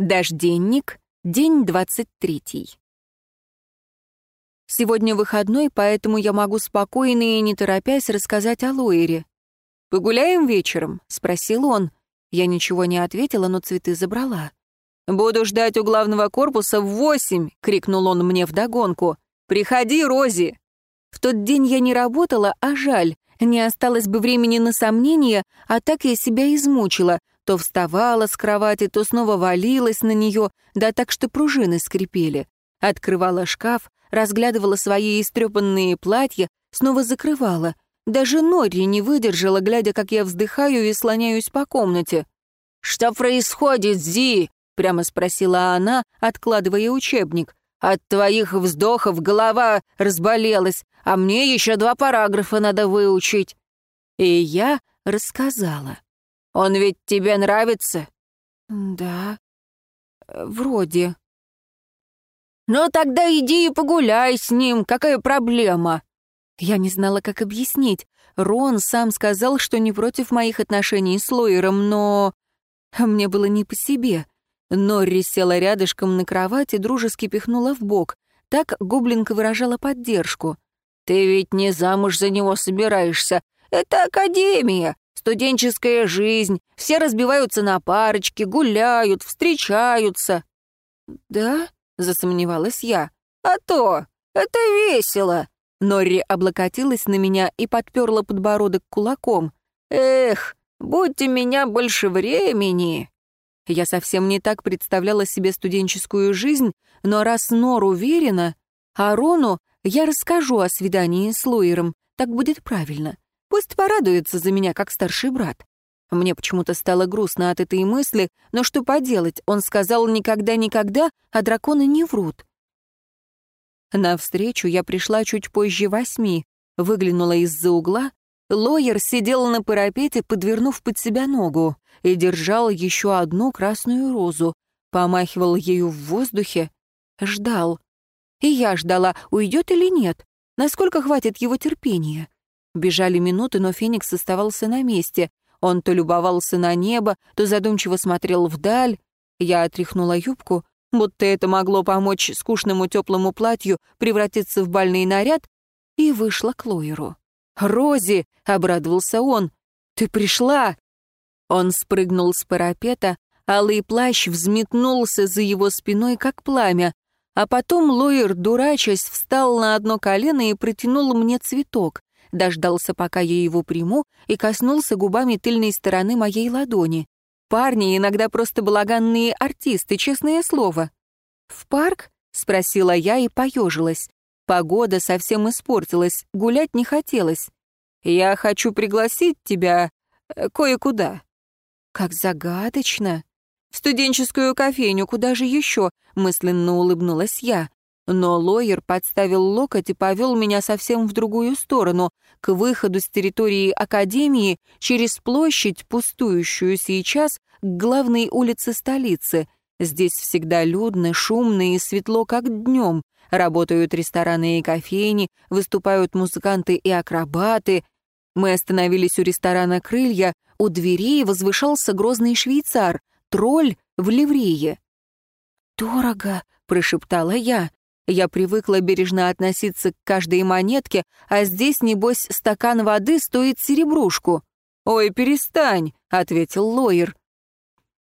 Дожденник, день 23. Сегодня выходной, поэтому я могу спокойно и не торопясь рассказать о Лоере. «Погуляем вечером?» — спросил он. Я ничего не ответила, но цветы забрала. «Буду ждать у главного корпуса в восемь!» — крикнул он мне вдогонку. «Приходи, Рози!» В тот день я не работала, а жаль. Не осталось бы времени на сомнения, а так я себя измучила, то вставала с кровати, то снова валилась на нее, да так что пружины скрипели. Открывала шкаф, разглядывала свои истрепанные платья, снова закрывала. Даже Нори не выдержала, глядя, как я вздыхаю и слоняюсь по комнате. «Что происходит, Зи?» — прямо спросила она, откладывая учебник. «От твоих вздохов голова разболелась, а мне еще два параграфа надо выучить». И я рассказала. Он ведь тебе нравится?» «Да, вроде». «Ну тогда иди и погуляй с ним, какая проблема?» Я не знала, как объяснить. Рон сам сказал, что не против моих отношений с Лойером, но... Мне было не по себе. Норри села рядышком на кровать и дружески пихнула в бок. Так гоблинка выражала поддержку. «Ты ведь не замуж за него собираешься. Это академия. Студенческая жизнь, все разбиваются на парочки, гуляют, встречаются». «Да?» — засомневалась я. «А то! Это весело!» Норри облокотилась на меня и подперла подбородок кулаком. «Эх, будь у меня больше времени!» Я совсем не так представляла себе студенческую жизнь, но раз Нор уверена, а Рону я расскажу о свидании с Луиром, так будет правильно. Пусть порадуется за меня, как старший брат. Мне почему-то стало грустно от этой мысли, но что поделать, он сказал «никогда-никогда», а драконы не врут. На встречу я пришла чуть позже восьми, выглянула из-за угла. Лоер сидел на парапете, подвернув под себя ногу, и держал еще одну красную розу, помахивал ею в воздухе, ждал. И я ждала, уйдет или нет, насколько хватит его терпения. Бежали минуты, но Феникс оставался на месте. Он то любовался на небо, то задумчиво смотрел вдаль. Я отряхнула юбку, будто это могло помочь скучному теплому платью превратиться в бальный наряд, и вышла к Лойеру. «Рози!» — обрадовался он. «Ты пришла!» Он спрыгнул с парапета, алый плащ взметнулся за его спиной, как пламя, а потом Лойер, дурачась, встал на одно колено и протянул мне цветок дождался, пока я его приму, и коснулся губами тыльной стороны моей ладони. Парни иногда просто балаганные артисты, честное слово. «В парк?» — спросила я и поежилась. Погода совсем испортилась, гулять не хотелось. «Я хочу пригласить тебя э, кое-куда». «Как загадочно!» «В студенческую кофейню, куда же еще?» — мысленно улыбнулась я. Но Лойер подставил локоть и повел меня совсем в другую сторону, к выходу с территории Академии через площадь, пустующую сейчас, к главной улице столицы. Здесь всегда людно, шумно и светло, как днем. Работают рестораны и кофейни, выступают музыканты и акробаты. Мы остановились у ресторана «Крылья», у дверей возвышался грозный швейцар, тролль в ливрее. «Дорого», — прошептала я. Я привыкла бережно относиться к каждой монетке, а здесь, небось, стакан воды стоит серебрушку. «Ой, перестань», — ответил Лоер.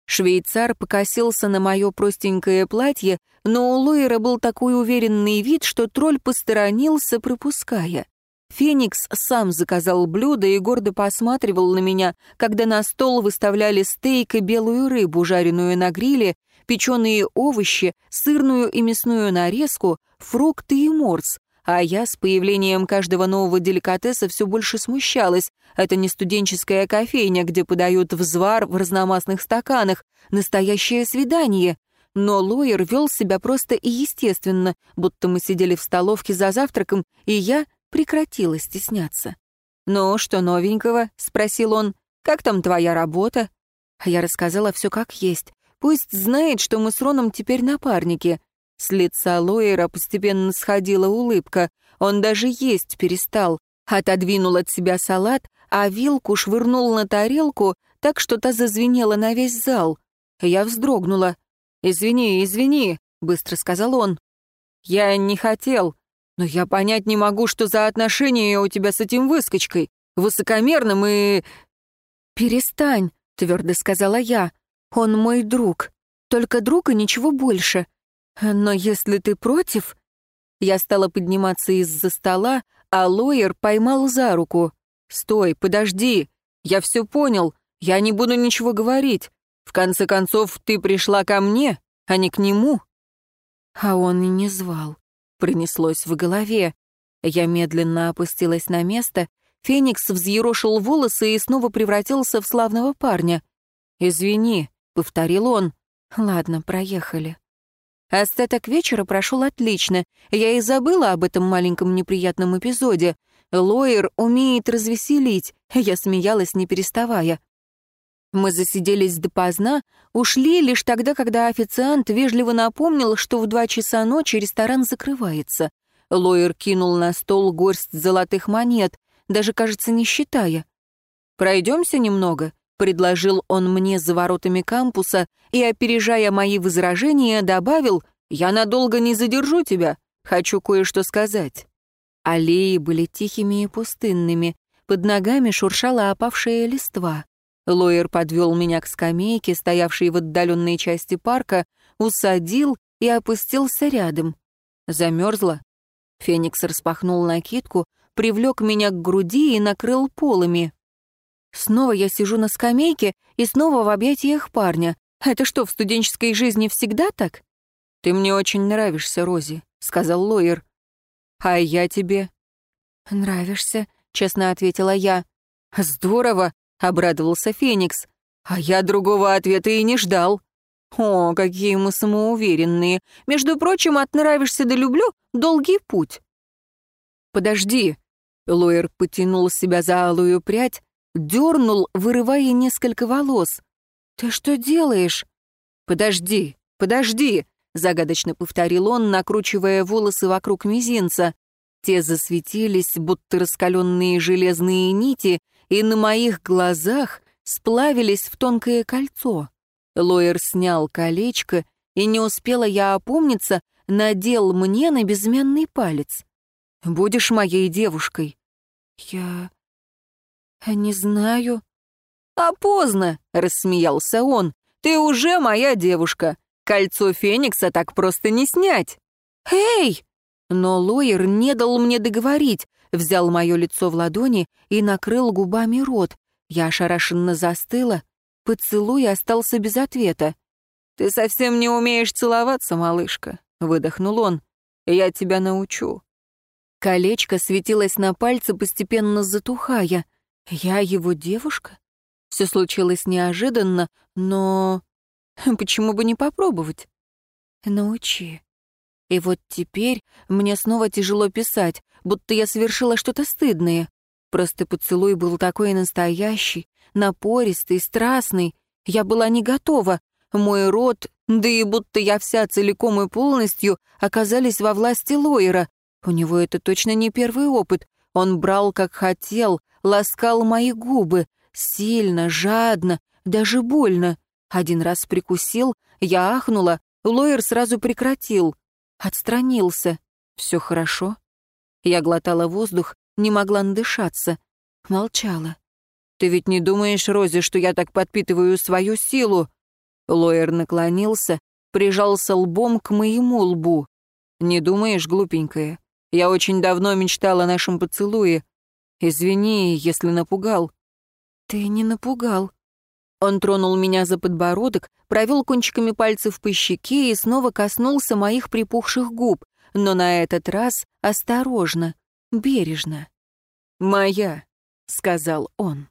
Швейцар покосился на мое простенькое платье, но у Лоера был такой уверенный вид, что тролль посторонился, пропуская. Феникс сам заказал блюдо и гордо посматривал на меня, когда на стол выставляли стейк и белую рыбу, жареную на гриле, печеные овощи, сырную и мясную нарезку, фрукты и морс. А я с появлением каждого нового деликатеса все больше смущалась. Это не студенческая кофейня, где подают взвар в разномастных стаканах. Настоящее свидание. Но Лоер вел себя просто и естественно, будто мы сидели в столовке за завтраком, и я прекратила стесняться. «Ну, что новенького?» — спросил он. «Как там твоя работа?» Я рассказала все как есть. Пусть знает, что мы с Роном теперь напарники. С лица Лоера постепенно сходила улыбка. Он даже есть перестал. Отодвинул от себя салат, а вилку швырнул на тарелку, так что та зазвенела на весь зал. Я вздрогнула. «Извини, извини», — быстро сказал он. «Я не хотел, но я понять не могу, что за отношения у тебя с этим выскочкой, высокомерным и...» «Перестань», — твердо сказала я. «Он мой друг. Только друг и ничего больше. Но если ты против...» Я стала подниматься из-за стола, а Лоер поймал за руку. «Стой, подожди. Я все понял. Я не буду ничего говорить. В конце концов, ты пришла ко мне, а не к нему». А он и не звал. Пронеслось в голове. Я медленно опустилась на место. Феникс взъерошил волосы и снова превратился в славного парня. «Извини», — повторил он. «Ладно, проехали». Остаток вечера прошел отлично. Я и забыла об этом маленьком неприятном эпизоде. Лоер умеет развеселить. Я смеялась, не переставая. Мы засиделись допоздна, ушли лишь тогда, когда официант вежливо напомнил, что в два часа ночи ресторан закрывается. Лоер кинул на стол горсть золотых монет, даже, кажется, не считая. «Пройдемся немного», — предложил он мне за воротами кампуса и, опережая мои возражения, добавил, «Я надолго не задержу тебя, хочу кое-что сказать». Аллеи были тихими и пустынными, под ногами шуршала опавшая листва. Лоер подвел меня к скамейке, стоявшей в отдаленной части парка, усадил и опустился рядом. Замерзла. Феникс распахнул накидку, привлек меня к груди и накрыл полами. Снова я сижу на скамейке и снова в объятиях парня. Это что, в студенческой жизни всегда так? «Ты мне очень нравишься, Рози», — сказал Лоер. «А я тебе?» «Нравишься», — честно ответила я. «Здорово», — обрадовался Феникс. «А я другого ответа и не ждал». «О, какие мы самоуверенные. Между прочим, от «нравишься да люблю» — долгий путь». «Подожди». Лоер потянул себя за алую прядь, дернул, вырывая несколько волос. «Ты что делаешь?» «Подожди, подожди», — загадочно повторил он, накручивая волосы вокруг мизинца. Те засветились, будто раскаленные железные нити, и на моих глазах сплавились в тонкое кольцо. Лоер снял колечко, и не успела я опомниться, надел мне на безымянный палец. «Будешь моей девушкой?» «Я... не знаю». «А поздно», — рассмеялся он. «Ты уже моя девушка. Кольцо Феникса так просто не снять». «Эй!» Но Лоер не дал мне договорить, взял мое лицо в ладони и накрыл губами рот. Я ошарашенно застыла, поцелуй остался без ответа. «Ты совсем не умеешь целоваться, малышка», — выдохнул он. «Я тебя научу». Колечко светилось на пальце, постепенно затухая. «Я его девушка?» Все случилось неожиданно, но... Почему бы не попробовать? «Научи», и вот теперь мне снова тяжело писать, будто я совершила что-то стыдное. Просто поцелуй был такой настоящий, напористый, страстный. Я была не готова. Мой рот, да и будто я вся целиком и полностью, оказались во власти Лойера. У него это точно не первый опыт. Он брал, как хотел, ласкал мои губы. Сильно, жадно, даже больно. Один раз прикусил, я ахнула, Лойер сразу прекратил. Отстранился. Все хорошо? Я глотала воздух, не могла надышаться. Молчала. «Ты ведь не думаешь, Рози, что я так подпитываю свою силу?» Лоер наклонился, прижался лбом к моему лбу. «Не думаешь, глупенькая? Я очень давно мечтала о нашем поцелуе. Извини, если напугал». «Ты не напугал», он тронул меня за подбородок, провел кончиками пальцев по щеке и снова коснулся моих припухших губ, но на этот раз осторожно, бережно. «Моя», — сказал он.